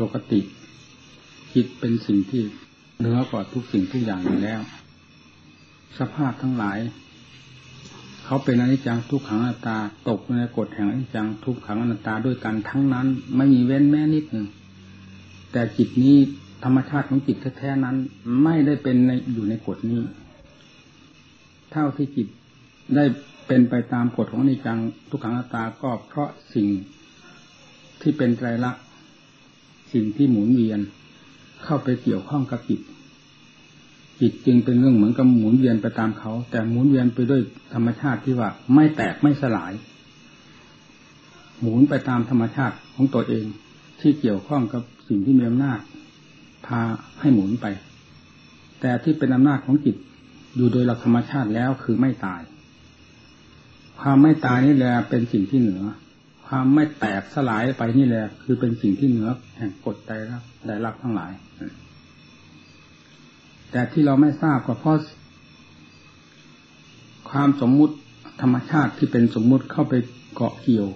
ปกติ จิตเป็นสิ่งที่เหนือกว่าทุกสิ่งทุกอย่างอยู่แล้ว สภาพทั้งหลาย เขาเป็นอนิจจังทุกขังอนัตตา ตกในกฎแห่งอนิจจังทุกขังอนัตตาด้วยกันทั้งนั้น ไม่มีเว้นแม้นิดหนึ่งแต่จิตนี้ธรรมชาติของจิตแท้ๆนั้น ไม่ได้เป็นในอยู่ในกฎนี้ เท่าที่จิตได้เป็นไปตามกฎของอนิจจังทุกขังอนัตตาก็เพราะสิ่งที่เป็นไตรลักษณ สิ่งที่หมุนเวียนเข้าไปเกี่ยวข้องกับจิต จิตจึงเป็นเรื่องเหมือนกับหมุนเวียนไปตามเขา แต่หมุนเวียนไปด้วยธรรมชาติที่ว่าไม่แตกไม่สลาย หมุนไปตามธรรมชาติของตัวเอง ที่เกี่ยวข้องกับสิ่งที่มีอำนาจพาให้หมุนไป แต่ที่เป็นอำนาจของจิตอยู่โดยหลักธรรมชาติแล้วคือไม่ตาย ความไม่ตายนี่แหละเป็นสิ่งที่เหนือ ความไม่แตกสลายไปนี่แหละ คือเป็นสิ่งที่เหนือแห่งกฎใจรักได้รับทั้งหลาย แต่ที่เราไม่ทราบก็เพราะความสมมุติธรรมชาติที่เป็นสมมุติเข้าไปเกาะเกี่ยว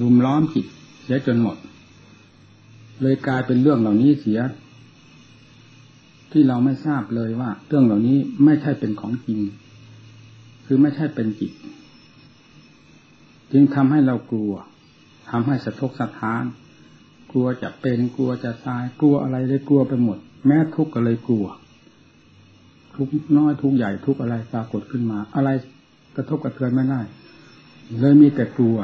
รุมล้อมจิตเสียจนหมด เลยกลายเป็นเรื่องเหล่านี้เสีย ที่เราไม่ทราบเลยว่า เรื่องเหล่านี้ไม่ใช่เป็นของจริง คือไม่ใช่เป็นจิต จึงทำให้เรากลัวทำให้สะทกสะท้าน กลัวจะเป็นกลัวจะตาย กลัวอะไรเลยกลัวไปหมด แม้ทุกข์ก็เลยกลัว ทุกน้อยทุกใหญ่ทุกอะไรปรากฏขึ้นมา อะไรกระทบกระเทือนไม่ได้ เลยมีแต่กลัว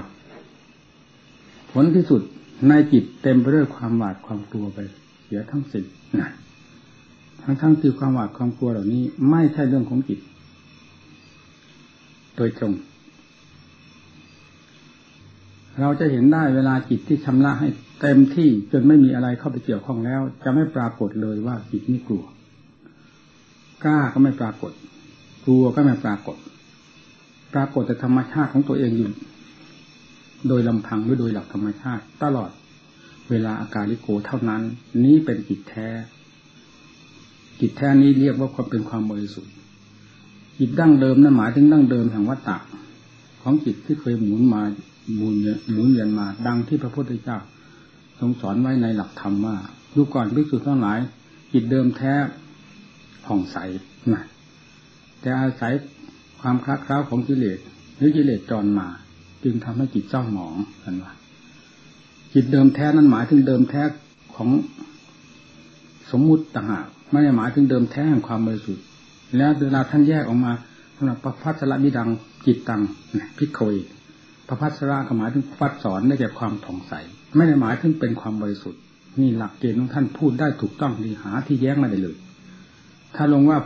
ผลที่สุดในจิตเต็มไปด้วยความหวาดความกลัวไป เสียทั้งสิ้นนะทั้งทั้งที่ความหวาดความกลัวเหล่านี้ ไม่ใช่เรื่องของจิต โดยตรง เราจะเห็นได้เวลาจิตที่ชำระให้เต็มที่จนไม่มีอะไรเข้าไปเกี่ยวข้องแล้ว จะไม่ปรากฏเลยว่าจิตนี้กลัวกล้าก็ไม่ปรากฏ กลัวก็ไม่ปรากฏ ปรากฏแต่ธรรมชาติของตัวเองอยู่ โดยลำพังหรือโดยหลักธรรมชาติ ตลอดเวลาอาการลิโกเท่านั้น นี้เป็นจิตแท้จิตแท้นี้เรียกว่าความเป็นความบริสุทธิ์จิตดั้งเดิมนั้นหมายถึงดั้งเดิมแห่งวัตตะของจิตที่เคยหมุนมา หมุนหมุนเวียนมา ดังที่พระพุทธเจ้า ทรงสอนไว้ในหลักธรรมว่าดูก่อนภิกษุทั้งหลายจิตเดิมแท้ผ่องใสนะแต่อาศัยความคลาคล้าของกิเลสหรือกิเลสจรมา จึงทำให้จิตเจ้าหมองกันว่าจิตเดิมแท้นั้นหมายถึงเดิมแท้ของสมมุติต่างหากไม่ได้หมายถึงเดิมแท้แห่งความบริสุทธิ์แล้วเวลาท่านแยกออกมาสำหรับพระพัสรบิดังจิตตังพิโคยพ ระพัสระก็หมายถึงฟัดสอนได้แก่ความผ่องใส ไม่ได้หมายถึงเป็นความบริสุทธิ์นี่หลักเกณฑ์ของท่านพูดได้ถูกต้องดีหาที่แย้งไม่ได้เลย ถ้าลงว่า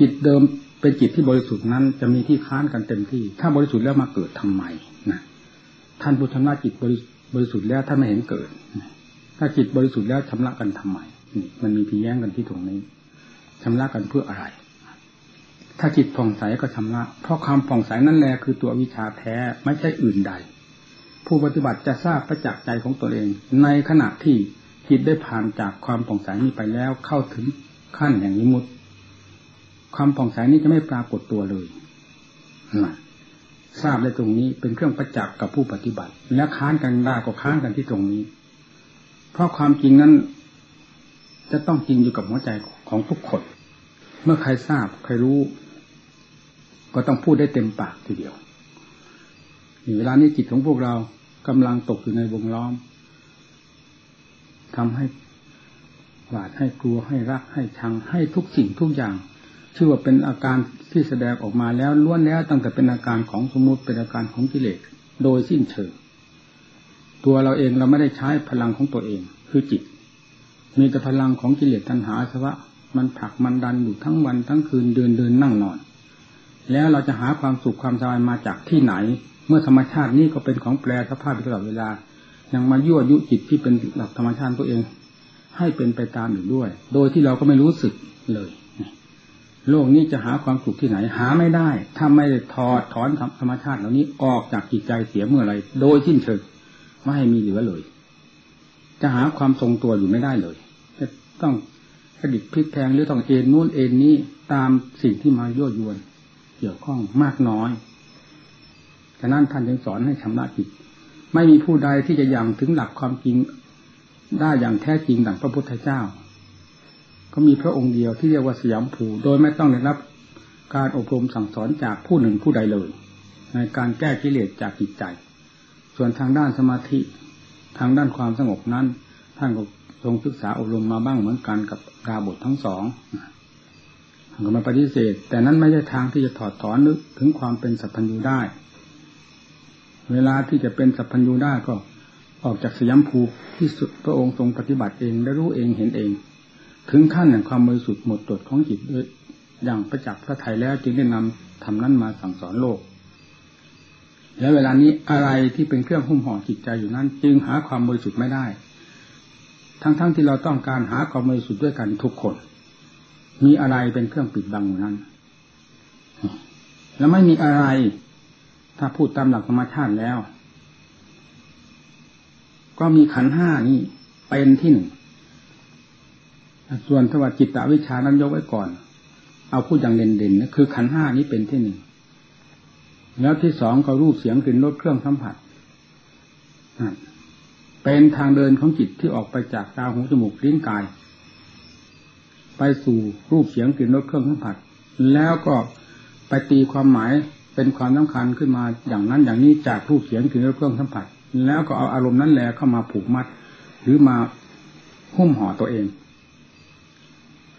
จิตเดิมเป็นจิตที่บริสุทธิ์นั้น จะมีที่ค้านกันเต็มที่ ถ้าบริสุทธิ์แล้วมาเกิดทำไมนะท่านผู้ชำระจิตบริสุทธิ์แล้วท่านไม่เห็นเกิด ถ้าจิตบริสุทธิ์แล้วชำระกันทำไมมันมีพี่แย้งกันที่ตรงนี้ชำระกันเพื่ออะไร ถ้าจิตผ่องใสก็ชำระเพราะความผ่องใสนั่นแหละคือตัววิชาแท้ไม่ใช่อื่นใด ผู้ปฏิบัติจะทราบประจักษ์ใจของตัวเอง ในขณะที่จิตได้ผ่านจากความผ่องใสนี้ไปแล้วเข้าถึงขั้นแห่งนิมุตความผ่องใสนี้จะไม่ปรากฏตัวเลยนะทราบได้ตรงนี้เป็นเครื่องประจักษ์กับผู้ปฏิบัติ และค้านกันได้ก็ค้านกันที่ตรงนี้ เพราะความจริงนั้น จะต้องจริงอยู่กับหัวใจของทุกคน เมื่อใครทราบใครรู้ ก็ต้องพูดได้เต็มปากทีเดียวเวลานี้จิตของพวกเรากำลังตกอยู่ในวงล้อมทำให้หวาดให้กลัวให้รักให้ชังให้ทุกสิ่งทุกอย่าง ชื่อว่าเป็นอาการที่แสดงออกมาแล้วล้วนแล้วตั้งแต่เป็นอาการของสมมติเป็นอาการของกิเลสโดยสิ้นเชิงตัวเราเองเราไม่ได้ใช้พลังของตัวเอง คือจิต มีแต่พลังของกิเลสตัณหาสวะมันผลักมันดันอยู่ทั้งวันทั้งคืนเดินเดินนั่งนอน แล้วเราจะหาความสุขความสบายมาจากที่ไหน เมื่อธรรมชาตินี้ก็เป็นของแปรสภาพตลอดเวลา ยังมายั่วยุจิตที่เป็นหลักธรรมชาติตัวเอง ให้เป็นไปตามอยู่ด้วย โดยที่เราก็ไม่รู้สึกเลยโลกนี้จะหาความสุขที่ไหน หาไม่ได้ ถ้าไม่ถอดถอนธรรมชาติเหล่านี้ออกจากจิตใจเสียเมื่อไรโดยสิ้นเชิงไม่ให้มีเหลือเลย จะหาความทรงตัวอยู่ไม่ได้เลย จะต้องกระดิกพลิกแพงหรือต้องเอ็นนู่นเอ็นนี้ตามสิ่งที่มายั่วยวน เกี่ยวข้องมากน้อยฉะนั้นท่านจึงสอนให้ชำระจิต ไม่มีผู้ใดที่จะยังถึงหลักความจริงได้อย่างแท้จริงดังพระพุทธเจ้า ก็มีพระองค์เดียวที่เรียกว่าสยามภูโดยไม่ต้องได้รับการอบรมสั่งสอนจากผู้หนึ่งผู้ใดเลย ในการแก้กิเลสจากจิตใจ ส่วนทางด้านสมาธิทางด้านความสงบนั้น ท่านก็ทรงศึกษาอบรมมาบ้างเหมือนกันกับดาบททั้งสอง ก็มาปฏิเสธ แต่นั้นไม่ใช่ทางที่จะถอดถอนนึกถึงความเป็นสัพพัญญูได้ เวลาที่จะเป็นสัพพัญญูได้ก็ออกจากสยามภูที่สุดพระองค์ทรงปฏิบัติเองและรู้เองเห็นเอง ถึงขั้นแห่งความบริสุทธิ์หมดจดของจิตอย่างประจักษ์พระไทยแล้วจึงได้นำทำนั้นมาสั่งสอนโลก และเวลานี้อะไรที่เป็นเครื่องหุ้มห่อจิตใจอยู่นั้น จึงหาความบริสุทธิ์ไม่ได้ ทั้งๆทที่เราต้องการหาความบริสุทธิ์ด้วยกันทุกคน มีอะไรเป็นเครื่องปิดบังอยู่นั้น แล้วไม่มีอะไร ถ้าพูดตามหลักธรรมชาติแล้ว ก็มีขันห้านี้เป็นที่หนึ่งส่วนสวัสจิตตวิชานั้นยกไว้ก่อน เอาพูดอย่างเด่นๆนะคือขันห้านี้เป็นที่หนึ่งแล้วที่สองก็รูปเสียงกลิ่นรสเครื่องสัมผัสเป็นทางเดินของจิตที่ออกไปจากตาหูจมูกลิ้นกาย ไปสู่รูปเสียงกลิ่นรสเครื่องสัมผัส แล้วก็ไปตีความหมายเป็นความสำคัญขึ้นมาอย่างนั้นอย่างนี้จากรูปเสียงกลิ่นรสเครื่องสัมผัส แล้วก็เอาอารมณ์นั้นแหละเข้ามาผูกมัด หรือมาหุ้มห่อตัวเอง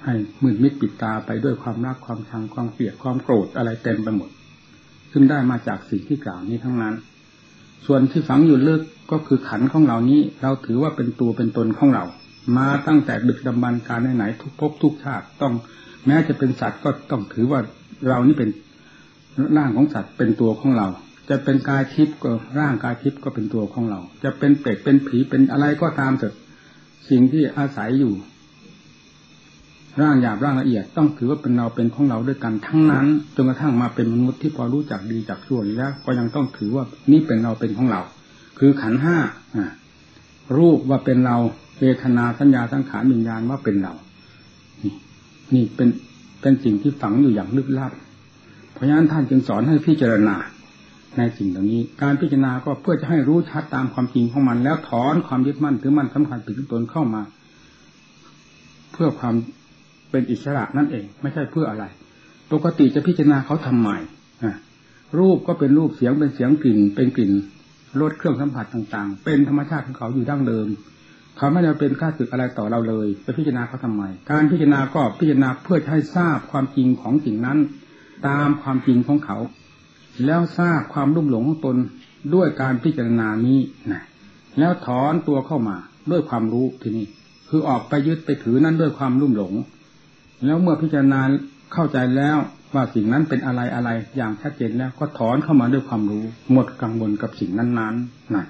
ให้มืดมิดปิดตาไปด้วยความรักความชังความเกลียดความโกรธอะไรเต็มไปหมด ซึ่งได้มาจากสิ่งที่กล่าวนี้ทั้งนั้น ส่วนที่ฝังอยู่ลึกก็คือขันของเหล่านี้ เราถือว่าเป็นตัวเป็นตนของเรา มาตั้งแต่ดึกดำบรรการไหนทุกภพทุกชาติต้อง แม้จะเป็นสัตว์ก็ต้องถือว่าเรานี่เป็นร่างของสัตว์เป็นตัวของเรา จะเป็นกายทิพย์ก็ร่างกายทิพย์ก็เป็นตัวของเรา จะเป็นเป็ดเป็นผีเป็นอะไรก็ตามเถอะสิ่งที่อาศัยอยู่ ร่างหยาบร่างละเอียดต้องถือว่าเป็นเราเป็นของเราด้วยกันทั้งนั้นจนกระทั่งมาเป็นมนุษย์ที่พอรู้จักดีจักชั่วแล้ว ก็ยังต้องถือว่านี่เป็นเราเป็นของเรา คือขันห้ารูปว่าเป็นเรา เวทนาสัญญาสังขารวิญญาณว่าเป็นเรานี่นี่เป็นเป็นสิ่งที่ฝังอยู่อย่างลึกลับ เพราะฉะนั้นท่านจึงสอนให้พิจารณาในสิ่งเหล่านี้ การพิจารณาก็เพื่อจะให้รู้ชัดตามความจริงของมัน แล้วถอนความยึดมั่นถือมั่นสำคัญผิดตนเข้ามา เพื่อความเป็นอิสระนั่นเอง ไม่ใช่เพื่ออะไร ปกติจะพิจารณาเขาทำใหม่รูปก็เป็นรูปเสียงเป็นเสียงกลิ่น เป็นกลิ่นรสเครื่องสัมผัสต่าง ๆ เป็นธรรมชาติของเขาอยู่ดั้งเดิม เขาไม่ได้เป็นค่าศึกอะไรต่อเราเลย ไปพิจารณาเขาทำไม การพิจารณาก็พิจารณาเพื่อให้ทราบความจริงของสิ่งนั้น ตามความจริงของเขา แล้วทราบความรุ่มหลงของตนด้วยการพิจารณานี้นะแล้วถอนตัวเข้ามาด้วยความรู้ทีนี้คือออกไปยึดไปถือนั้นด้วยความรุ่มหลง แล้วเมื่อพิจารณาเข้าใจแล้วว่าสิ่งนั้นเป็นอะไรอะไรอย่างชัดเจนแล้วก็ถอนเข้ามาด้วยความรู้ หมดกังวลกับสิ่งนั้นๆนั่น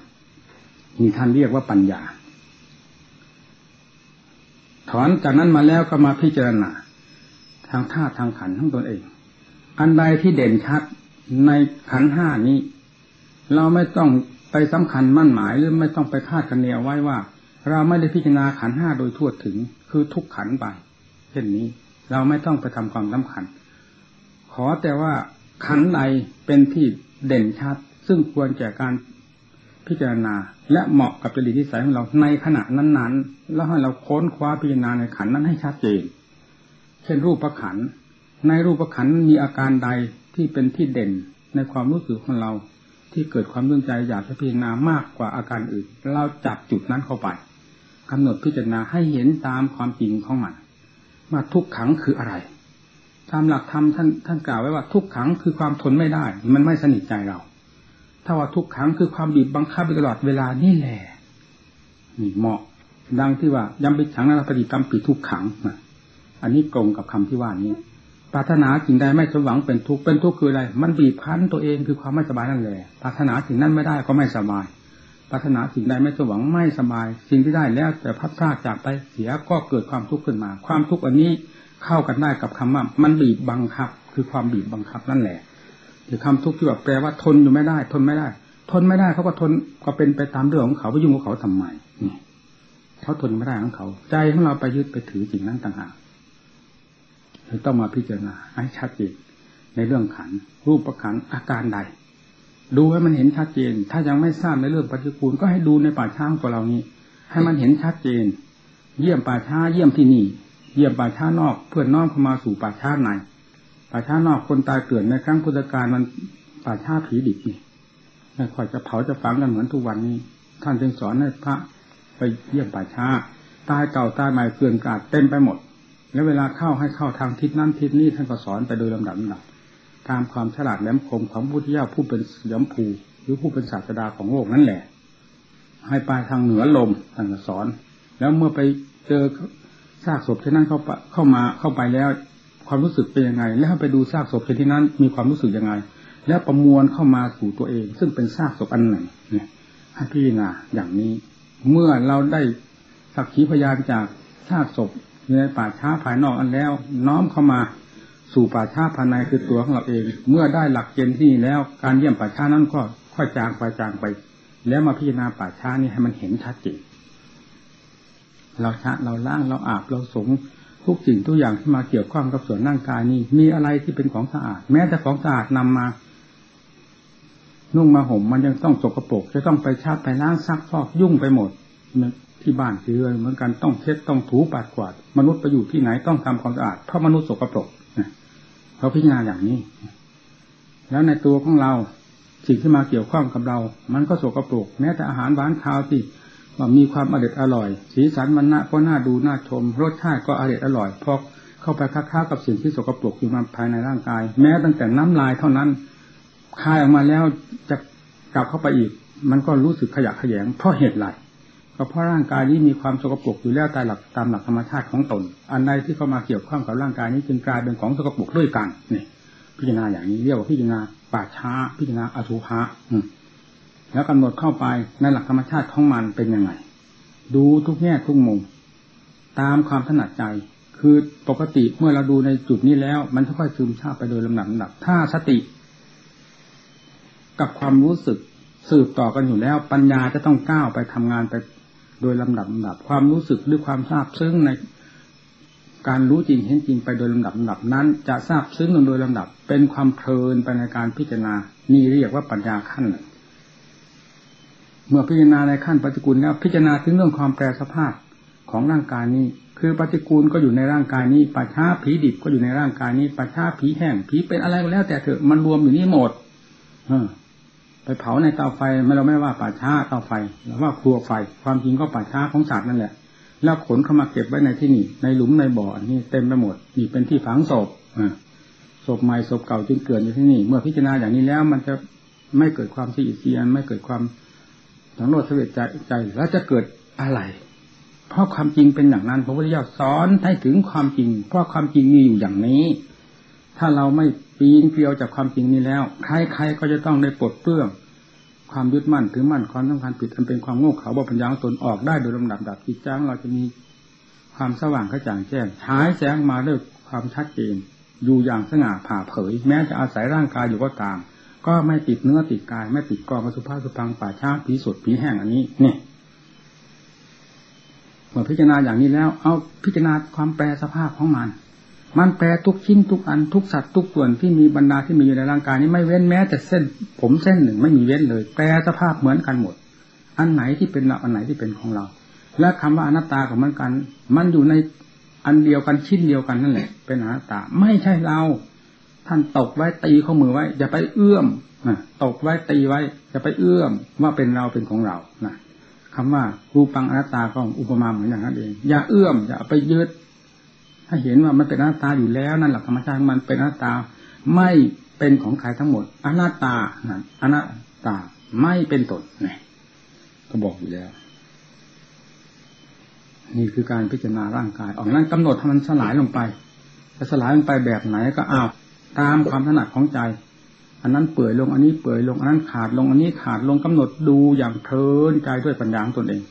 นี่ท่านเรียกว่าปัญญา ถอนจากนั้นมาแล้วก็มาพิจารณาทางธาตุทางขันทั้งตนเอง อันใดที่เด่นชัดในขันห้านี้ เราไม่ต้องไปสำคัญมั่นหมายหรือไม่ต้องไปคาดคะเนเอาไว้ว่า เราไม่ได้พิจารณาขันห้าโดยทั่วถึงคือทุกขันไปเช่นนี้เราไม่ต้องไปทำความสำคัญ ขอแต่ว่าขันใดเป็นที่เด่นชัด ซึ่งควรแก่การ พิจารณา และเหมาะกับจริตนิสัยของเราในขณะนั้น ๆ แล้วให้เราค้นคว้าพิจารณาในขันนั้นให้ชัดเจน เช่นรูปประขันในรูปประขันมีอาการใดที่เป็นที่เด่นในความรู้สึกของเรา ที่เกิดความรื่นใจอยากจะพิจารณามากกว่าอาการอื่น เราจับจุดนั้นเข้าไปกำหนดพิจารณาให้เห็นตามความจริงของมันว่าทุกขังคืออะไรตามหลักธรรมท่านท่านกล่าวไว้ว่าทุกขังคือความทนไม่ได้ มันไม่สนิทใจเรา ถ้าว่าทุกขังคือความบีบบังคับไปตลอดเวลานี่แหละนี่เหมาะดังที่ว่าย้ำไปฉังนั้นปฏิกรรมปีทุกขังอันนี้ตรงกับคำที่ว่านี้ปรารถนาสิ่งใดไม่สมหวังเป็นทุกข์เป็นทุกข์คืออะไร มันบีบคั้นตัวเองคือความไม่สบายนั่นแหละปรารถนาสิ่งนั้นไม่ได้ก็ไม่สบายปรารถนาสิ่งใดไม่สมหว่างไม่สบาย สิ่งที่ได้แล้วแต่พัดพลาดจากไปเสียก็เกิดความทุกข์ขึ้นมา ความทุกข์อันนี้เข้ากันได้กับคำว่ามันบีบบังคับ คือความบีบบังคับนั่นแหละ หรือคำทุกข์ที่แบบแปลว่าทนอยู่ไม่ได้ ทนไม่ได้ ทนไม่ได้เขาก็ทนก็เป็นไปตามเรื่องของเขาไปยุ่งกับเขาทำไม่เขาทนไม่ได้ของเขา ใจของเราไปยึดไปถือสิ่งนั้นต่างหากเราต้องมาพิจารณาให้ชัดเจนในเรื่องขัน รูปประขันอาการใด ดูให้มันเห็นชัดเจน ถ้ายังไม่ทราบในเรื่องปฏิกูลก็ให้ดูในป่าช้างของเรานี้ ให้มันเห็นชัดเจน เยี่ยมป่าช้าเยี่ยมที่นี่ เยี่ยมป่าช้านอก เพื่อนน้อมเข้ามาสู่ป่าช้าใน ป่าช้านอกคนตายเกิดในครั้งพุทธกาลมันป่าช้าผีดิบนี่ไม่ค่อยจะเผาจะฝังกันเหมือนทุกวันนี้ ท่านจึงสอนให้พระไปเยี่ยมป่าช้าตายเก่าตายใหม่เกลื่อนกาดเต็มไปหมด แล้วเวลาเข้าให้เข้าทางทิศนั้นทิศนี้ท่านก็สอนไปโดยลำดับลำดับตามความฉลาดแหลมคมของพุทธิยาผู้เป็นเสียมภูหรือผู้เป็นศาสดาของโลกนั่นแหละ ให้ไปทางเหนือลมท่านก็สอน แล้วเมื่อไปเจอซากศพที่นั่นเข้าเข้ามาเข้าไปแล้ว ความรู้สึกเป็นยังไง แล้วไปดูซากศพที่นั้น มีความรู้สึกยังไง แล้วประมวลเข้ามาสู่ตัวเอง ซึ่งเป็นซากศพอันหนึ่งเนี่ยให้พิจารณาอย่างนี้ เมื่อเราได้สักขีพยานจากซากศพในป่าช้าภายนอกอันแล้ว น้อมเข้ามาสู่ป่าช้าภายในคือตัวของเราเอง เมื่อได้หลักเกณฑ์ที่แล้ว การเยี่ยมป่าช้านั้นก็ค่อยจางไปจางไป แล้วมาพิจารณาป่าช้านี่ให้มันเห็นชัดเจนเราชะเราล้างเราอาบเราสง ทุกสิ่งทุกอย่างที่มาเกี่ยวข้องกับส่วนร่างกายนี้มีอะไรที่เป็นของสะอาด แม้แต่ของสะอาดนำมา นุ่งมาห่มมันยังต้องสกปรกจะต้องไปชาบไปล้างซักฟอกยุ่งไปหมดที่บ้านที่เรือนเหมือนกันต้องเช็ดต้องถูปัดกวาด มนุษย์ไปอยู่ที่ไหนต้องทำความสะอาดเพราะมนุษย์สกปรกเขาพิจารณาอย่างนี้ แล้วในตัวของเราสิ่งที่มาเกี่ยวข้องกับเรา มันก็สกปรกแม้แต่อาหารหวานข้าวที่ ว่ามีความอร่อยอร่อย สีสันมันน่าก็น่าดูน่าชม รสชาติก็อร่อยอร่อยพอเข้าไปค้าๆกับสิ่งที่สกปรกอยู่มาภายในร่างกาย แม้ตั้งแต่น้ำลายเท่านั้นคายออกมาแล้วจะกลับเข้าไปอีก มันก็รู้สึกขยะขยงเพราะเหตุไรก็เพราะร่างกายนี้มีความสกปรกอยู่แล้วตามหลักตามหลักธรรมชาติของตน อันใดที่เข้ามาเกี่ยวข้องกับร่างกายนี้จึงกลายเป็นของสกปรกด้วยกันนี่พิจารณาอย่างนี้เรียกว่าพิจารณาป่าช้า พิจารณาอสุภะ แล้วกำหนดเข้าไปในหลักธรรมชาติของมันเป็นยังไง ดูทุกแง่ทุกมุมตามความถนัดใจ คือปกติเมื่อเราดูในจุดนี้แล้ว มันค่อยๆซึมซาบไปโดยลำดับลำดับ ถ้าสติ กับความรู้สึกสืบต่อกันอยู่แล้ว ปัญญาจะต้องก้าวไปทำงานไปโดยลำดับลำดับ ความรู้สึกด้วยความทราบซึ้งในการรู้จริงเห็นจริงไปโดยลำดับลำดับนั้น จะทราบซึ้งโดยลำดับ เป็นความเพลินไปในการพิจารณานี่เรียกว่าปัญญาขั้นหนึ่ง เมื่อพิจารณาในขั้นปฏิกูลแล้วพิจารณาถึงเรื่องความแปรสภาพของร่างกายนี้ คือปฏิกูลก็อยู่ในร่างกายนี้ปัจฉาผีดิบก็อยู่ในร่างกายนี้ปัจฉาผีแห้งผีเป็นอะไรก็แล้ว แต่เถอะมันรวมอยู่นี่หมดเออไปเผาในเตาไฟไม่เราไม่ว่าป่าช้าเตาไฟหรือว่าครัวไฟ ความจริงก็ป่าช้าของศาสตร์นั่นแหละ แล้วขนเข้ามาเก็บไว้ในที่นี่ ในหลุมในบ่อนี่เต็มไปหมดนี่เป็นที่ฝังศพศพใหม่ศพเก่าจึงเกิดอยู่ที่นี่ เมื่อพิจารณาอย่างนี้แล้ว มันจะไม่เกิดความที่อิเสียนไม่เกิดความ สังโรธเสวใจใจแล้วจะเกิดอะไร เพราะความจริงเป็นอย่างนั้นพระพุทธเจ้าสอนให้ถึงความจริง เพราะความจริงมีอยู่อย่างนี้ ถ้าเราไม่ปีนเกลียวจากความจริงนี้แล้วใครๆก็จะต้องได้ปลดเปลื้องความยึดมั่นถือมั่นความสำคัญผิดอันเป็นความโง่เขลาบ่ปัญญาของตนออกได้โดยลำดับดับจิตจ้างเราจะมีความสว่างกระจ่างแจ้งฉายแสงมาด้วยความชัดเจนอยู่อย่างสง่าผ่าเผย แม้จะอาศัยร่างกายอยู่ก็ตาม ก็ไม่ติดเนื้อติดกาย ไม่ติดกองสุภาพสุพังป่าช้าผีสดผีแห้งอันนี้เนี่ยเมื่อพิจารณาอย่างนี้แล้ว เอาพิจารณาความแปรสภาพของมัน มันแปรทุกชิ้นทุกอันทุกสัตว์ทุกส่วนที่มีบรรดาที่มีอยู่ในร่างกายนี้ไม่เว้นแม้แต่เส้น ผมเส้นหนึ่งไม่มีเว้นเลย แปรสภาพเหมือนกันหมด อันไหนที่เป็นเราอันไหนที่เป็นของเรา และคำว่าอนัตตาของมันกัน มันอยู่ในอันเดียวกันชิ้นเดียวกันนั่นแหละ เป็นอนัตตาไม่ใช่เรา ท่านตกไว้ตีข้อมือไว้อย่าไปเอื้อมะตกไว้ตีไว้อย่าไปเอื้อมว่าเป็นเราเป็นของเรานะคำว่ารูปังอนัตตาก็อุปมาเหมือนอย่างนั้นเองอย่าเอื้อมอย่าไปยึดถ้าเห็นว่ามันเป็นอนัตตาอยู่แล้วนั่นหลักธรรมชาติมันเป็นอนัตตาไม่เป็นของใครทั้งหมดอนัตตานะอนัตตาไม่เป็นตนนี่ก็บอกอยู่แล้ว นี่คือการพิจารณาร่างกาย ออกนั้นกำหนดให้มันสลายลงไปจะสลายลงไปแบบไหนก็อ้าว ตามความถนัดของใจ อันนั้นเปื่อยลงอันนี้เปื่อยลงอันนั้นขาดลงอันนี้ขาดลงกำหนดดูอย่างเพลินใจด้วยปัญญาของตนเอง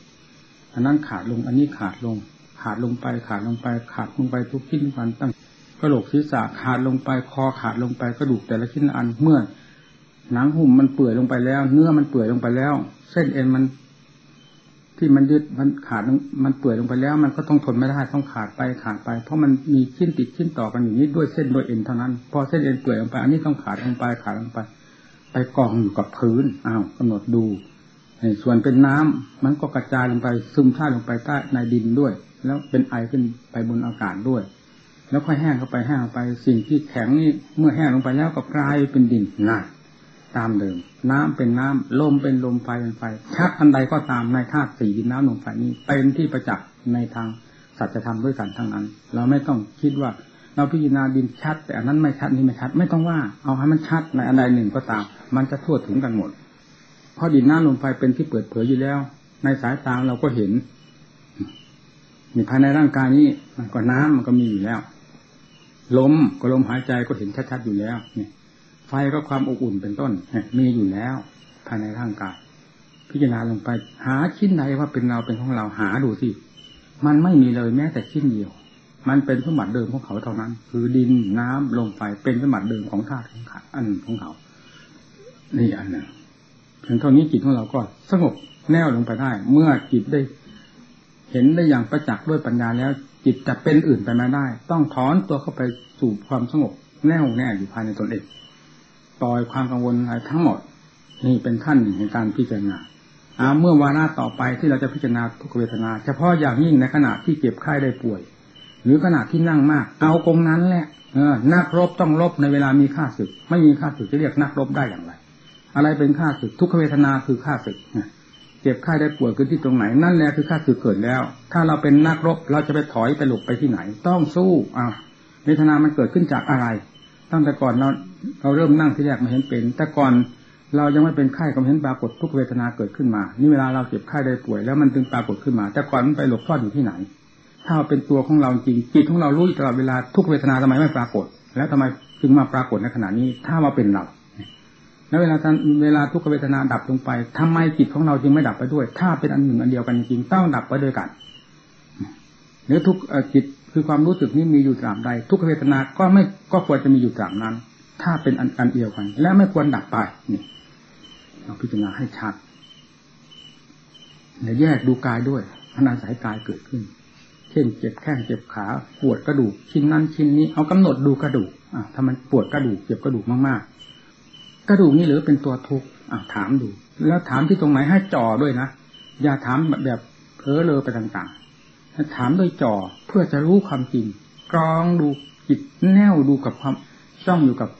อันนั้นขาดลงอันนี้ขาดลง ขาดลงไปขาดลงไป ขาดลงไปทุกชิ้นทุกอันตั้งกระโหลกศีรษะขาดลงไปคอขาดลงไปกระดูกแต่ละชิ้นอันเมื่อหนังหุ้มมันเปื่อยลงไปแล้ว เนื้อมันเปื่อยลงไปแล้ว เส้นเอ็นมัน ที่มันยึดมันขาดมันเปื่อยลงไปแล้ว มันก็ต้องทนไม่ได้ต้องขาดไปขาดไป เพราะมันมีชิ้นติดชิ้นต่อกันอย่างนี้ด้วยเส้นด้วยเอ็นเท่านั้นพอเส้นเอ็นเปื่อยลงไป อันนี้ต้องขาดลงไปขาดลงไป ไปกองอยู่กับพื้นอ้าวกำหนดดูส่วนเป็นน้ำมันก็กระจายลงไปซึมซาบลงไปใต้ในดินด้วย แล้วเป็นไอขึ้นไปบนอากาศด้วย แล้วค่อยแห้งเข้าไปแห้งไป สิ่งที่แข็งนี่เมื่อแห้งลงไปแล้วก็กลายเป็นดินน่ะ ตามเดิม น้ำเป็นน้ำลมเป็นลมไฟเป็นไฟชักอันใดก็ตามในธาตุสี่ดินน้ำลมไฟนี้เป็นที่ประจักษ์ในทางสัจธรรมด้วยกันทั้งนั้น เราไม่ต้องคิดว่าเราพิจารณาดินชัด แต่อันนั้นไม่ชัดนี่ไม่ชัด ไม่ต้องว่า เอาให้มันชัดในอันใดหนึ่งก็ตาม มันจะทั่วถึงกันหมด เพราะดินน้ำลมไฟเป็นที่เปิดเผยอยู่แล้ว ในสายตาเราก็เห็นมีภายในร่างกายนี้มันก็น้ำมันก็มีอยู่แล้วลมก็ลมหายใจก็เห็นชัดๆอยู่แล้วเนี่ย ไฟก็ความอบอุ่นเป็นต้นมีอยู่แล้ว ภายในร่างกาย พิจารณาลงไป หาชิ้นใดว่าเป็นเราเป็นของเราหาดูสิมันไม่มีเลยแม้แต่ชิ้นเดียว มันเป็นสมบัติเดิมของเขาเท่านั้น คือดินน้ำลมไฟเป็นสมบัติเดิมของธาตุของขันอันของเขา นี่อันหนึ่งเพียงเท่านี้จิตของเราก็สงบแน่วลงไปได้ เมื่อจิตได้เห็นได้อย่างประจักษ์ด้วยปัญญาแล้ว จิตจะเป็นอื่นไปไม่ได้ ต้องถอนตัวเข้าไปสู่ความสงบแน่วแน่อยู่ภายในตนเอง ปล่อยความกังวลอะไรทั้งหมด นี่เป็นขั้นหนึ่งในการพิจารณาเมื่อวาระต่อไปที่เราจะพิจารณาทุกเวทนา เฉพาะอย่างยิ่งในขณะที่เจ็บไข้ได้ป่วย หรือขณะที่นั่งมาก เอากงนั้นแหละเออนักรบต้องรบในเวลามีค่าศึก ไม่มีค่าศึกจะเรียกนักรบได้อย่างไร อะไรเป็นค่าศึกทุกเวทนาคือค่าศึกเจ็บไข้ได้ป่วยขึ้นที่ตรงไหน นั่นแหละคือค่าศึกเกิดแล้ว ถ้าเราเป็นนักรบเราจะไปถอยไปหลบไปที่ไหน ต้องสู้อ่าเวทนามันเกิดขึ้นจากอะไร ตั้งแต่ก่อนเราเราเริ่มนั่งที่แรกมาเห็นเป็น แต่ก่อนเรายังไม่เป็นไข้ก็เห็นปรากฏทุกเวทนาเกิดขึ้นมา นี่เวลาเราเจ็บไข้ได้ป่วย แล้วมันจึงปรากฏขึ้นมา แต่ก่อนมันไปหลบซ่อนอยู่ที่ไหน ถ้าเป็นตัวของเราจริงจิตของเรารู้ตลอดเวลาทุกเวทนาทำไมไม่ปรากฏ แล้วทำไมจึงมาปรากฏในขณะนี้ ถ้ามาเป็นเราแล้วเวลาเวลาทุกเวทนาดับลงไปทำไมจิตของเราจึงไม่ดับไปด้วย ถ้าเป็นอันหนึ่งอันเดียวกันจริงต้องดับไปด้วยกันหรือทุกจิต คือความรู้สึกนี้มีอยู่ตราบใด ทุกเวทนาก็ไม่ก็ควรจะมีอยู่ตราบนั้น ถ้าเป็นอันอันเดียวกัน และไม่ควรดับไปนี่เราพิจารณาให้ชัดแลวแยกดูกายด้วยพนาสายกายเกิดขึ้น เช่นเจ็บแข้งเจ็บขาปวดกระดูกชิ้นนั้นชิ้นนี้เอากำหนดดูกระดูกอะถ้ามันปวดกระดูกเจ็บกระดูกมากๆ กระดูกนี้หรือเป็นตัวทุกข์อะถามดู แล้วถามที่ตรงไหนให้จ่อด้วยนะอย่าถามแบบเพ้อเลอไปต่าง ถามโดยจ่อเพื่อจะรู้ความจริงกรองดูจิตแนวดูกับความจ้องอยู่กับ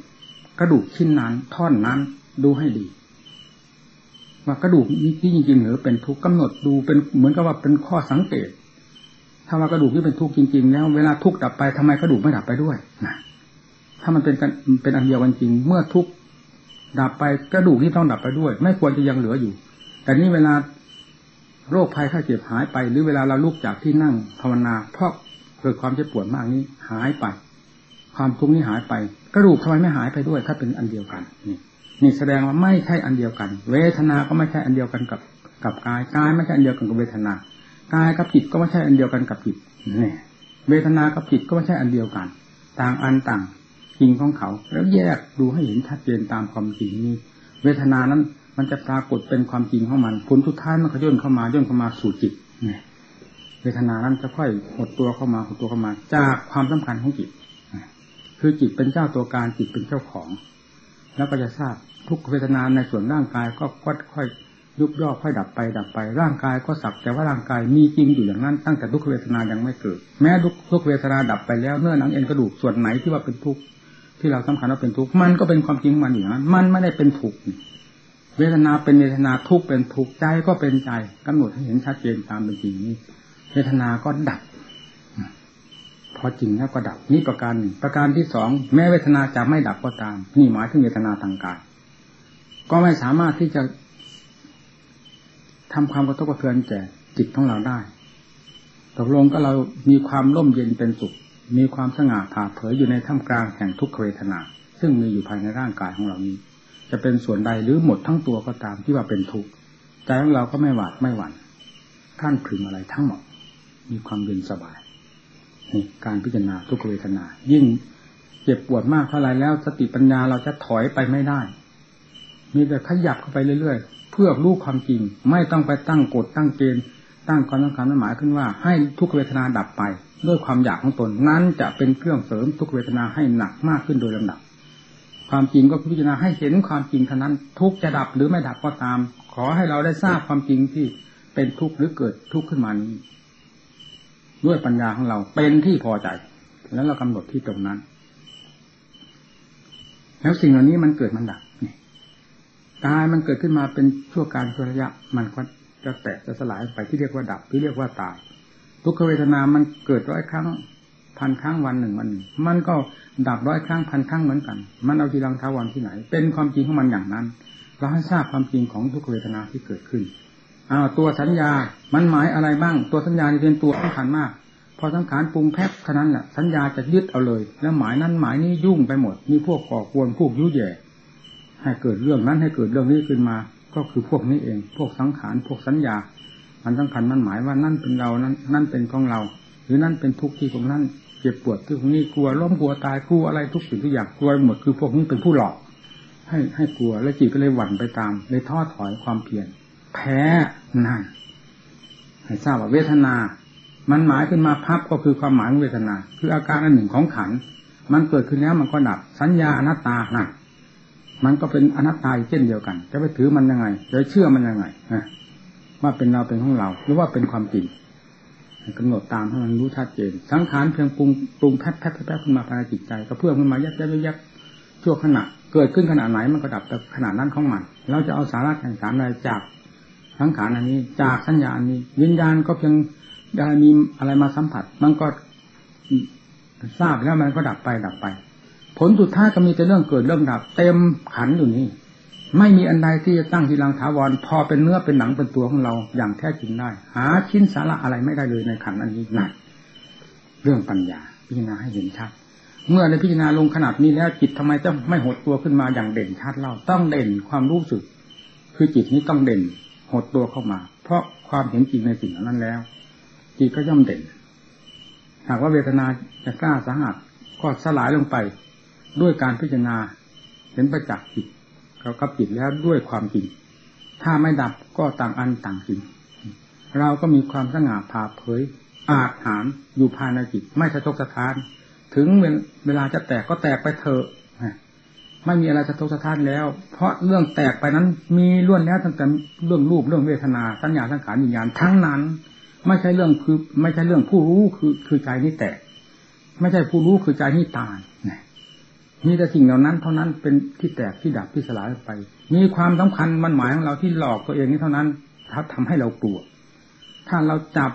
กระดูกชิ้นนั้นท่อนนั้นดูให้ดี ว่ากระดูกนี้จริงๆหรือเป็นทุกข์กำหนดดูเป็นเหมือนกับว่าเป็นข้อสังเกต ถ้าว่ากระดูกที่เป็นทุกข์จริง ๆ แล้ว เวลาทุกข์ดับไปทำไมกระดูกไม่ดับไปด้วยนะถ้ามันเป็นกันเป็นอันเดียวกันจริง เมื่อทุกข์ดับไปกระดูกที่ต้องดับไปด้วย ไม่ควรจะยังเหลืออยู่ แต่นี่เวลา โรคภัยไข้เจ็บหายไป หรือเวลาเราลุกจากที่นั่งภาวนา เพราะเกิดความเจ็บปวดมากนี้หายไป ความทุกข์นี้หายไป กระดูกทำไมไม่หายไปด้วย ถ้าเป็นอันเดียวกันนี่นี่แสดงว่าไม่ใช่อันเดียวกัน เวทนา ก็ไม่ใช่อันเดียวกันกับกับกายกายไม่ใช่อันเดียวกันกับเวทนากายกับจิตก็ไม่ใช่อันเดียวกันกับจิตนี่เวทนากับจิตก็ไม่ใช่อันเดียวกัน ต่างอันต่างจริงของเขา แล้วแยกดูให้เห็นชัดเจนตามความจริงนี้ เวทนานั้น มันจะปรากฏเป็นความจริงของมันผลสุดท้ายมันก็ย่นเข้ามาย่นเข้ามาสู่จิตเวทนานั้นจะค่อยหดตัวเข้ามาหดตัวเข้ามา จากความสำคัญของจิตคือจิตเป็นเจ้าตัวการจิตเป็นเจ้าของ แล้วก็จะทราบทุกเวทนาในส่วนร่างกายก็ค่อยยุบย่อค่อยดับไปดับไป ร่างกายก็สักแต่ว่าร่างกายมีจริงอยู่อย่างนั้น ตั้งแต่ทุกเวทนายังไม่เกิด แม้ทุกทุกเวทนาดับไปแล้วเนื้อหนังเอ็นกระดูกส่วนไหนที่ว่าเป็นทุกข์ที่เราสำคัญว่าเป็นทุกข์มันก็เป็นความจริงมันอย่างนั้นมันไม่ได้เป็นทุกข์ เวทนาเป็นเวทนาทุกเป็นทุกใจก็เป็นใจกำหนดให้เห็นชัดเจนตามเป็นจริงนี้เวทนาก็ดับ พอจริงแล้วก็ดับนี่ประการหนึ่งประการที่สองแม้เวทนาจะไม่ดับก็ตาม นี่หมายถึงเวทนาทางกายก็ไม่สามารถที่จะทำความกระทบกระเทือนแก่จิตของเราได้ตกลงก็เรามีความร่มเย็นเป็นสุข มีความสง่าผ่าเผยอยู่ในท่ามกลางแห่งทุกขเวทนา ซึ่งมีอยู่ภายในร่างกายของเรานี้ จะเป็นส่วนใดหรือหมดทั้งตัวก็ตามที่ว่าเป็นทุกข์ใจของเราก็ไม่หวาดไม่หวั่นท่านพึงอะไรทั้งหมด มีความเย็นสบายนี่การพิจารณาทุกเวทนา ยิ่งเจ็บปวดมากเท่าไรแล้ว สติปัญญาเราจะถอยไปไม่ได้ มีแต่ขยับเข้าไปเรื่อยๆ เพื่อรู้ความจริง ไม่ต้องไปตั้งกฎตั้งเกณฑ์ตั้งความต้องการหมายขึ้นว่า ให้ทุกเวทนาดับไป ด้วยความอยากของตนนั้นจะเป็นเครื่องเสริมทุกเวทนาให้หนักมากขึ้นโดยลำดับ ความจริงก็พิจารณาให้เห็นความจริงเท่านั้น ทุกจะดับหรือไม่ดับก็ตาม ขอให้เราได้ทราบความจริงที่เป็นทุกข์หรือเกิดทุกข์ขึ้นมานี้ด้วยปัญญาของเราเป็นที่พอใจ แล้วเรากำหนดที่ตรงนั้น แล้วสิ่งเหล่านี้มันเกิดมันดับนี่กายมันเกิดขึ้นมาเป็นชั่วการชั่วระยะ มันก็จะแตกจะสลายไปที่เรียกว่าดับที่เรียกว่าตายทุกขเวทนามันเกิดร้อยครั้ง พันครั้งวันหนึ่งวันหนึ่งมันก็ดับร้อยครั้งพันครั้งเหมือนกัน มันเอาทีรังท้าวันที่ไหน เป็นความจริงของมันอย่างนั้น เราให้ทราบความจริงของทุกเวทนาที่เกิดขึ้นอ้าวตัวสัญญา มันหมายอะไรบ้าง ตัวสัญญานี่เป็นตัวสำคัญมาก พอสังขารปรุงแพบเท่านั้นแหละสัญญาจะยึดเอาเลย แล้วหมายนั้นหมายนี้ยุ่งไปหมด มีพวกก่อกวนพวกยุ่ยแย่ให้เกิดเรื่องนั้นให้เกิดเรื่องนี้ขึ้นมา ก็คือพวกนี้เอง พวกสังขารพวกสัญญา มันสำคัญมันหมายว่านั่นเป็นเรา นั่นนั่นเป็นของเรา หรือนั่นเป็นทุกข์ที่ของนั่น เจ็บปวดที่ของนี่กลัวล้มกลัวตายกลัวอะไรทุกสิ่งทุกอย่างกลัวหมดคือพวกนี้เป็นผู้หลอก ให้ให้กลัวแล้วจิตก็เลยหวั่นไปตาม เลยท้อถอยความเพียรแพ้นั่นให้ทราบว่าเวทนา มันหมายขึ้นมาพับก็คือความหมายของเวทนา คืออาการอันหนึ่งของขัน มันเกิดขึ้นแล้วมันก็ดับ สัญญาอนัตตานะมันก็เป็นอนัตตาเช่นเดียวกัน จะไปถือมันยังไงจะเชื่อมันยังไงว่าเป็นเราเป็นของเรา หรือว่าเป็นความจริง กำหนดตามให้มันรู้ชัดเจนสังขารเพียงปรุงปรุงแพทแพทแพทขึ้นมาภายในจิตใจก็เพื่อขึ้นมายักยักยักชั่วขณะ เกิดขึ้นขณะไหนมันก็ดับแต่ขณะนั้นของมัน เราจะเอาสาระแห่งสารอะไรจากสังขารอันนี้ จากสัญญาอันนี้ วิญญาณก็เพียงได้มีอะไรมาสัมผัส มันก็ทราบแล้วมันก็ดับไปดับไป ผลสุดท้ายก็มีแต่เรื่องเกิดเรื่องดับ เต็มขันอยู่นี่ ไม่มีอันใดที่จะตั้งทีลังถาวร พอเป็นเนื้อเป็นหนังเป็นตัวของเราอย่างแท้จริงได้ หาชิ้นสาระอะไรไม่ได้เลยในขันอันนี้นั่นเรื่องปัญญา พิจารณาให้เห็นชัด เมื่อในพิจารณาลงขนาดนี้แล้วจิตทำไมจะไม่หดตัวขึ้นมาอย่างเด่นชัดเล่าต้องเด่นความรู้สึก คือจิตนี้ต้องเด่นหดตัวเข้ามา เพราะความเห็นจริงในสิ่งนั้นแล้วจิตก็ย่อมเด่น หากว่าเวทนาจะกล้าสาหัสก็สลายลงไป ด้วยการพิจารณาเห็นประจักษ์จิต เรากับจิตแล้วด้วยความจริง ถ้าไม่ดับก็ต่างอันต่างจริง เราก็มีความสง่าผ่าเผย อาจหามอยู่ภายในจิต ไม่สะทกสะท้าน ถึงเวลาจะแตกก็แตกไปเถอะไม่มีอะไรสะทกสะท้านแล้ว เพราะเรื่องแตกไปนั้น มีล้วนแล้วตั้งแต่เรื่องรูปเรื่องเวทนาสัญญาสังขารวิญญาณทั้งนั้น ไม่ใช่เรื่องคือ ไม่ใช่เรื่องผู้รู้คือคือใจนี่แตก ไม่ใช่ผู้รู้คือใจนี่ตาย มีแต่สิ่งเหล่านั้นเท่านั้นเป็นที่แตกที่ดับที่สลายไป มีความสำคัญมันหมายของเราที่หลอกตัวเองนี้เท่านั้นทับทำให้เรากลัว ถ้าเราจับ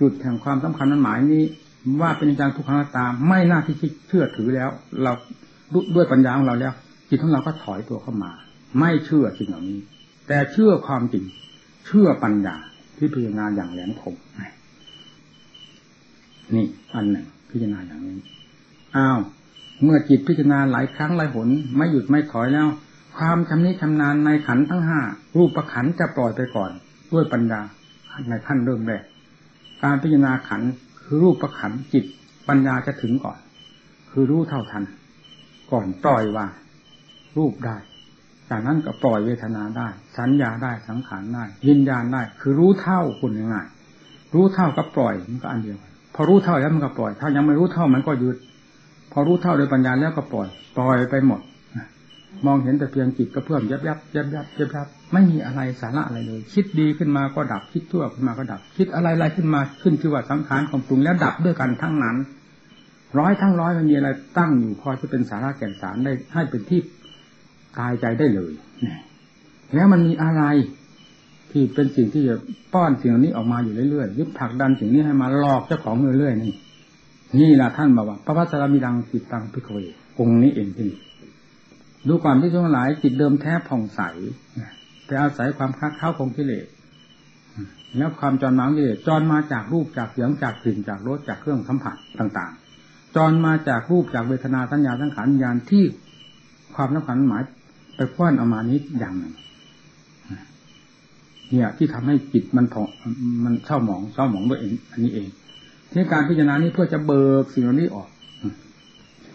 จุดแห่งความสำคัญมันหมายนี้ ว่าเป็นอย่างทุกขังตาไม่น่าที่จะเชื่อถือแล้ว เราด้วยปัญญาของเราแล้วจิตของเราก็ถอยตัวเข้ามา ไม่เชื่อสิ่งเหล่านี้ แต่เชื่อความจริง เชื่อปัญญาที่พิจารณาอย่างแหลมคมนี่อันหนึ่งพิจารณาอย่างนี้อ้าว เมื่อจิตพิจารณาหลายครั้งหลายหน ไม่หยุดไม่ถอยแล้ว ความชำนิชำนาญในขันทั้งห้ารูปประขันจะปล่อยไปก่อน ด้วยปัญญาในขั้นเริ่มแรกการพิจารณาขันคือรูปประขันจิตปัญญาจะถึงก่อน คือรู้เท่าทัน ก่อนปล่อยว่า รูปได้จากนั้นก็ปล่อยเวทนาได้ สัญญาได้สังขารได้ยินญาณได้ คือรู้เท่าคุณง่ายรู้เท่ากับปล่อยมันก็อันเดียวพอรู้เท่าแล้วมันก็ปล่อย ถ้ายังไม่รู้เท่ามันก็ยึด พอรู้เท่าโดยปัญญาแล้วก็ปล่อย ปล่อยไปหมดมองเห็นแต่เพียงจิตก็เพิ่มยับยับยับยับยับยับไม่มีอะไรสาระอะไรเลย คิดดีขึ้นมาก็ดับคิดทั่วขึ้นมาก็ดับ คิดอะไรอะไรขึ้นมาขึ้นชื่อว่าสังขารของปรุงแล้วดับด้วยกันทั้งนั้น ร้อยทั้งร้อยมันมีอะไรตั้งอยู่พอจะเป็นสาระแก่นสารได้ให้เป็นที่กายใจได้เลยแล้วมันมีอะไรที่เป็นสิ่งที่จะป้อนสิ่งนี้ออกมาอยู่เรื่อยๆยึดผักดันสิ่งนี้ให้มาหลอกเจ้าของเรื่อยๆนี่ นี่แหละท่านบอกว่าพระพัสรมีดังจิตตังพิกเวองค์นี้เองที่ดูความที่ทั้งหลายจิตเดิมแท้ผ่องใสแต่อาศัยความค้าเข้าของกิเลสแล้วความจรมากิเลสจรมาจากรูปจากเสียงจากกลิ่นจากรสจากเครื่องสัมผัสต่าง ๆ จรมาจากรูปจากเวทนาสัญญาสังขารญาณที่ความสำคัญหมายไปคว้านเอามานี้อย่างหนึ่งเนี่ยที่ทำให้จิตมันถมันเศร้าหมองเศร้าหมองด้วยเองอันนี้เอง นี่การพิจารณานี้เพื่อจะเบิกสิ่งเหล่านี้ออก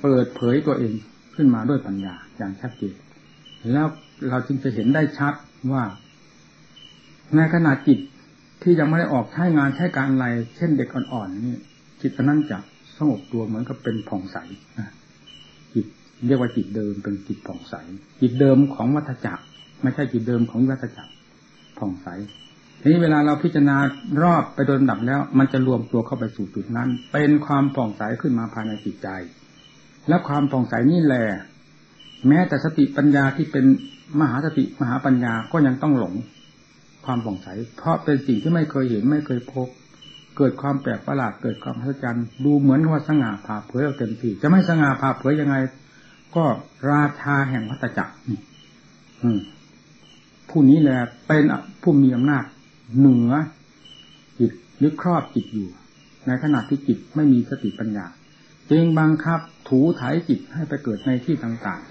เปิดเผยตัวเองขึ้นมาด้วยปัญญาอย่างชัดเจนแล้วเราจึงจะเห็นได้ชัดว่า ในขณะจิตที่ยังไม่ได้ออกใช้งานใช้การอะไร เช่นเด็กอ่อนๆนี่จิตนั้นจะสงบตัวเหมือนกับเป็นผ่องใสจิตเรียกว่าจิตเดิมเป็นจิตผ่องใส จิตเดิมของวัฏจักร ไม่ใช่จิตเดิมของวัฏจักรผ่องใส ทีนี้เวลาเราพิจารณารอบไปโดนดับแล้ว มันจะรวมตัวเข้าไปสู่จุดนั้น เป็นความผ่องใสขึ้นมาภายในจิตใจ และความผ่องใสนี่แหละแม้แต่สติปัญญาที่เป็นมหาสติมหาปัญญาก็ยังต้องหลงความผ่องใส เพราะเป็นสิ่งที่ไม่เคยเห็นไม่เคยพบ เกิดความแปลกประหลาดเกิดความพัศจรรย์ดูเหมือนว่าสง่าผ่าเผยเต็มที่จะไม่สง่าผ่าเผยยังไง ก็ราชาแห่งวัตจักรผู้นี้แหละเป็นผู้มีอำนาจ เหนือจิตหรือครอบจิตอยู่ ในขณะที่จิตไม่มีสติปัญญาจึงบังคับถูถ่ายจิตให้ไปเกิดในที่ต่าง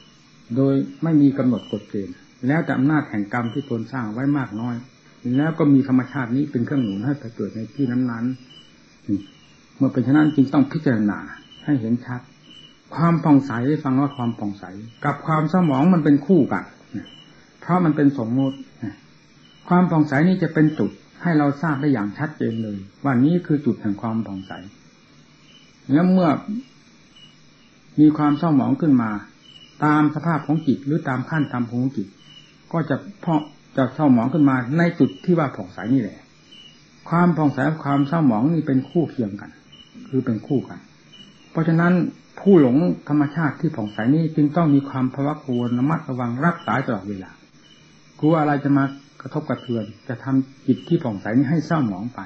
ๆ โดยไม่มีกำหนดกฎเกณฑ์แล้วแต่อำนาจแห่งกรรมที่ตนสร้างไว้มากน้อย แล้วก็มีธรรมชาตินี้เป็นเครื่องหนุนให้ไปเกิดในที่นั้นๆเมื่อเป็นฉะนั้นจึงต้องพิจารณาให้เห็นชัด ความผ่องใสฟังว่าความผ่องใส กับความสมองมันเป็นคู่กันเพราะมันเป็นสมมติ ความผ่องใสนี้จะเป็นจุดให้เราทราบได้อย่างชัดเจนเลยว่านี้คือจุดแห่งความผ่องใส แล้วเมื่อมีความเศร้าหมองขึ้นมา ตามสภาพของจิตหรือตามขั้นตามของจิต ก็จะเพาะจะเศร้าหมองขึ้นมาในจุดที่ว่าผ่องใสนี่แหละ ความผ่องใสกับความเศร้าหมองนี่เป็นคู่เคียงกัน คือเป็นคู่กัน เพราะฉะนั้นผู้หลงธรรมชาติที่ผ่องใสนี้จึงต้องมีความภาวะกวนระมัดระวังรักษาตลอดเวลากลัวอะไรจะมา กระทบกระเทือน จะทำจิตที่ผ่องใสนี้ให้เศร้าหมองไป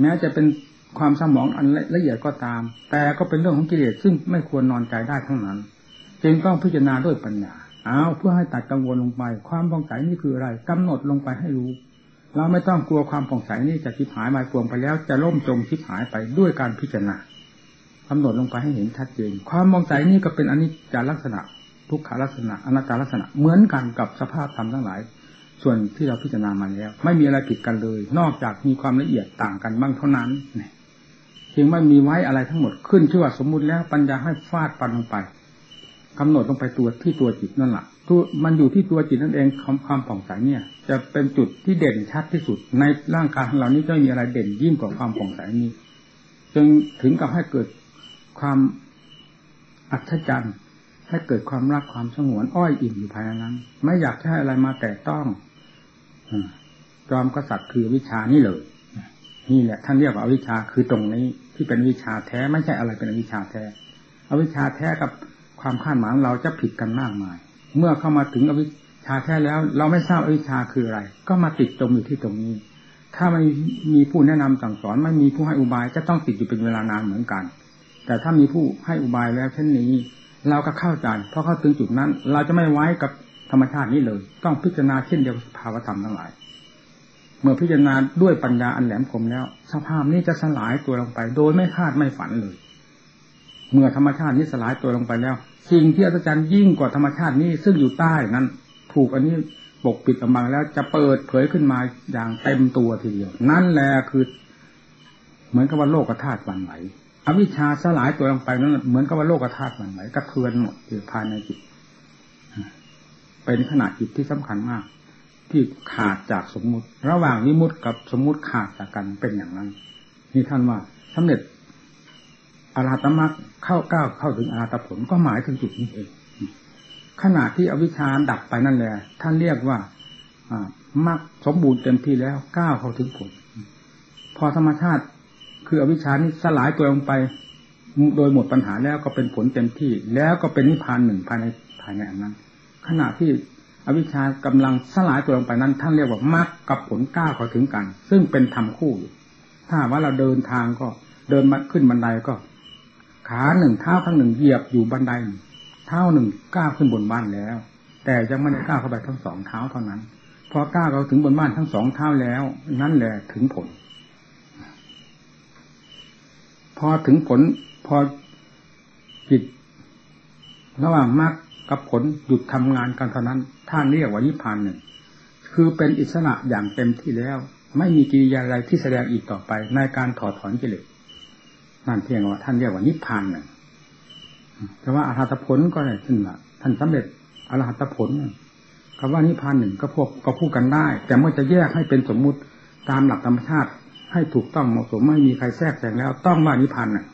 แม้จะเป็นความเศร้าหมองอันละเอียดก็ตาม แต่ก็เป็นเรื่องของกิเลสซึ่งไม่ควรนอนใจได้ทั้งนั้น จึงต้องพิจารณาด้วยปัญญาเอาเพื่อให้ตัดกังวลลงไป ความผ่องใสนี่คืออะไรกำหนดลงไปให้รู้ เราไม่ต้องกลัวความผ่องใสนี่จะคิดหายมาปวงไปแล้ว จะล่มจมคิดหายไปด้วยการพิจารณากำหนดลงไปให้เห็นชัดเจน ความผ่องใสนี่ก็เป็นอนิจจลักษณะ ทุกขลักษณะอนัตตลักษณะเหมือนกันกับสภาพธรรมทั้งหลาย ส่วนที่เราพิจารณามาแล้ว ไม่มีอะไรผิดกันเลย นอกจากมีความละเอียดต่างกันบ้างเท่านั้นเนี่ยจึงไม่มีไว้อะไรทั้งหมดขึ้นชื่อว่าสมมุติแล้วปัญญาให้ฟาดปันลงไปกำหนดลงไปตัวที่ตัวจิตนั่นแหละตัวมันอยู่ที่ตัวจิตนั่นเองความความผ่องใสเนี่ย จะเป็นจุดที่เด่นชัดที่สุด ในร่างกายของเรานี้จะมีอะไรเด่นยิ่งกว่าความผ่องใสนี้จึงถึงกับให้เกิดความอัศจรรย์ให้เกิดความรักความสงวนอ้อยอิ่มอยู่ภายในนั้น ไม่อยากให้อะไรมาแตะต้อง จอมกษัตริย์คือวิชานี่เลยนี่แหละท่านเรียกว่าอวิชาคือตรงนี้ที่เป็นวิชาแท้ไม่ใช่อะไรเป็นอวิชาแท้อวิชาแท้กับความคาดหมายเราจะผิดกันมากมาย เมื่อเข้ามาถึงอวิชาแท้แล้ว เราไม่ทราบอวิชาคืออะไร ก็มาติดจมอยู่ที่ตรงนี้ ถ้าไม่มีผู้แนะนำสั่งสอนไม่มีผู้ให้อุบายจะต้องติดอยู่เป็นเวลานานเหมือนกัน แต่ถ้ามีผู้ให้อุบายแล้วเช่นนี้ เราก็เข้าใจเพราะเข้าถึงจุดนั้น เราจะไม่ไว้กับ ธรรมชาตินี้เลย ต้องพิจารณาเช่นเดียวกับภาวธรรมทั้งหลาย เมื่อพิจารณาด้วยปัญญาอันแหลมคมแล้ว สภาพนี้จะสลายตัวลงไป โดยไม่คาดไม่ฝันเลย เมื่อธรรมชาตินี้สลายตัวลงไปแล้ว สิ่งที่อัศจรรย์ยิ่งกว่าธรรมชาตินี้ซึ่งอยู่ใต้นั้น ถูกอันนี้ปกปิดออกมาแล้วจะเปิดเผยขึ้นมาอย่างเต็มตัวทีเดียว นั่นแหละคือ เหมือนกับว่าโลกธาตุวันไหวอวิชชาสลายตัวลงไปนั้นเหมือนกับว่าโลกธาตุมันไหลกระเทือนหมดอยู่ภายในจิต เป็นขนาดจิตที่สำคัญมาก ที่ขาดจากสมมุติ ระหว่างวิมุติกับสมมุติขาดจากกันเป็นอย่างนั้นนี่ท่านว่าสำเร็จอาราตมักเข้าก้าวเข้าถึงอาราตผลก็หมายถึงจุดนี้เองขณะที่อวิชชาดับไปนั่นแหละท่านเรียกว่ามักสมบูรณ์เต็มที่แล้วก้าวเข้าถึงผล พอธรรมชาติคืออวิชชานี้สลายตัวลงไป โดยหมดปัญหาแล้วก็เป็นผลเต็มที่ แล้วก็เป็นนิพพานหนึ่งภายในภายในอันนั้น ขณะที่อวิชชากำลังสลายตัวลงไปนั้น ท่านเรียกว่ามรรคกับผลก้าวเข้าถึงกัน ซึ่งเป็นธรรมคู่ถ้าว่าเราเดินทางก็เดินมาขึ้นบันไดก็ ขาหนึ่งเท้าข้างหนึ่งเหยียบอยู่บันไดเท้าหนึ่งก้าวขึ้นบนบ้านแล้ว แต่ยังไม่ได้ก้าวเข้าไปทั้งสองเท้าเท่านั้นพอก้าวเราถึงบนบ้านทั้งสองเท้าแล้ว นั่นแหละถึงผล พอถึงผลพอจิตระหว่างมรรค กับผลหยุดทำงานกันเท่านั้นท่านเรียกว่านิพพานหนึ่งคือเป็นอิสระอย่างเต็มที่แล้ว ไม่มีกิริยาอะไรที่แสดงอีกต่อไป ในการถอดถอนกิเลสนั่นเพียงว่าท่านเรียกว่านิพพานหนึ่งแต่ว่าอรหัตผลก็ได้ขึ้นละท่านสำเร็จอรหัตผลคำว่านิพพานหนึ่งก็พวกก็พูดกันได้ แต่เมื่อจะแยกให้เป็นสมมุติตามหลักธรรมชาติให้ถูกต้องเหมาะสมไม่มีใครแทรกแซงแล้วต้องว่านิพพานน่ะ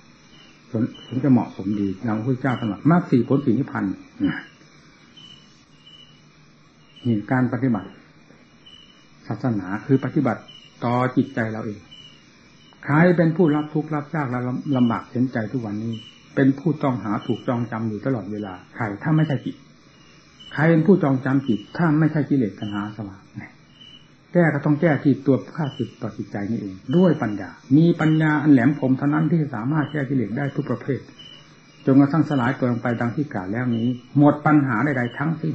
ถึงจะเหมาะสมดีเราพระเจ้าตรัสมากสี่ผลสี่นิพพานนี่การปฏิบัติ ศาสนาคือปฏิบัติต่อจิตใจเราเองใครเป็นผู้รับทุกข์รับยากและลำบากเห็นใจทุกวันนี้ เป็นผู้ต้องหาถูกจองจำอยู่ตลอดเวลาใครถ้าไม่ใช่จิตใครเป็นผู้จองจำจิตถ้าไม่ใช่กิเลสตัณหาสว่าง แก้ก็ต้องแก้ที่ตัวข้าศึกต่อจิตใจนี่เอง ด้วยปัญญา มีปัญญาอันแหลมคมเท่านั้นที่สามารถแก้กิเลสได้ทุกประเภทจนกระทั่งสลายตัวลงไปดังที่กล่าวแล้วนี้ หมดปัญหาใดๆทั้งสิ้น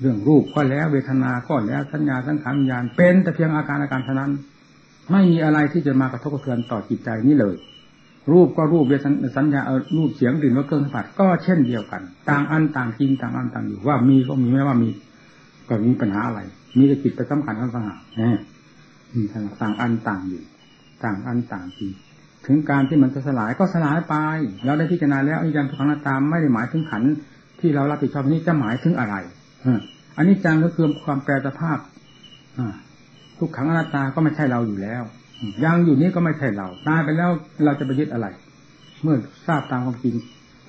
เรื่องรูปก็แล้วเวทนาก็แล้วสัญญาสังขารวิญญาณเป็นแต่เพียงอาการอาการเท่านั้น ไม่มีอะไรที่จะมากระทบกระเทือนต่อจิตใจนี้เลย รูปก็รูปเวทสัญญาเออรูปเสียงกลิ่นรสเครื่องสัมผัสก็เช่นเดียวกัน ต่างอันต่างจริงต่างอันต่างอยู่ว่ามีก็มีไม่ว่ามี ก็มีปัญหาอะไร มีแต่จิตไปสำคัญกันต่างหากนี่ต่างอันต่างอยู่ ต่างอันต่างจริงถึงการที่มันจะสลายก็สลายไปเราได้พิจารณาแล้วอิจังทุกขังนาตามไม่ได้หมายถึงขันที่เรารับผิดชอบนี้จะหมายถึงอะไรอันนี้จังก็คือความแปรสภาพทุกขังอนัตตาก็ไม่ใช่เราอยู่แล้วยังอยู่นี้ก็ไม่ใช่เราตายไปแล้วเราจะไปยึดอะไร เมื่อทราบตามความจริง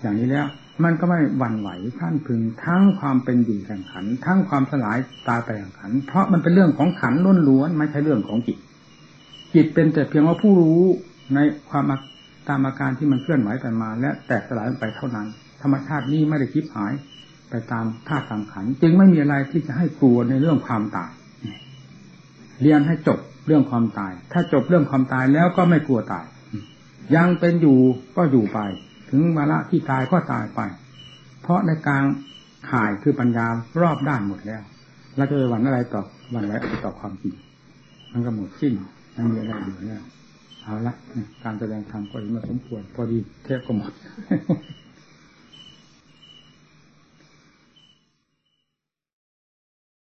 อย่างนี้แล้ว มันก็ไม่หวั่นไหวท่านพึงทั้งความเป็นอยู่แห่งขัน ทั้งความสลายตายไปแห่งขัน เพราะมันเป็นเรื่องของขันล้วนๆไม่ใช่เรื่องของจิต จิตเป็นแต่เพียงว่าผู้รู้ในความตามอาการที่มันเคลื่อนไหวไปมา และแตกสลายไปเท่านั้น ธรรมชาตินี้ไม่ได้คิดหายไปตามธาตุตามขัน จึงไม่มีอะไรที่จะให้กลัวในเรื่องความตายเรียนให้จบเรื่องความตาย ถ้าจบเรื่องความตายแล้วก็ไม่กลัวตาย ยังเป็นอยู่ก็อยู่ไป ถึงวาระที่ตายก็ตายไป เพราะในกลางข่ายคือปัญญารอบด้านหมดแล้วเราจะไปหวั่นอะไรต่อวันอะไรต่อความจริงมันก็หมดสิ้นไม่มีอะไรอยู่แล้วเอาละการแสดงธรรมก็มาสมควรพอดีเทปก็หมด